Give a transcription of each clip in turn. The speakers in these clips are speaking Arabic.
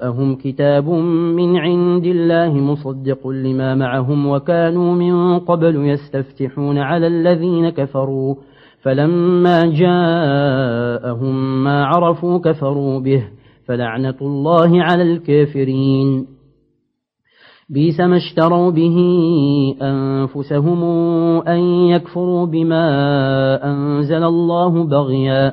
جاءهم كتاب من عند الله مصدق لما معهم وكانوا من قبل يستفتحون على الذين كفروا. فلما جاءهم ما عرفوا كفروا به. فلعنة الله على الكافرين. بيس ما اشتروا به أنفسهم أن يكفروا بما أنزل الله بغيا.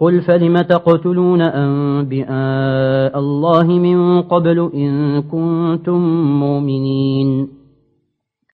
قل فلم تقتلون أنبئاء الله من قبل إن كنتم مؤمنين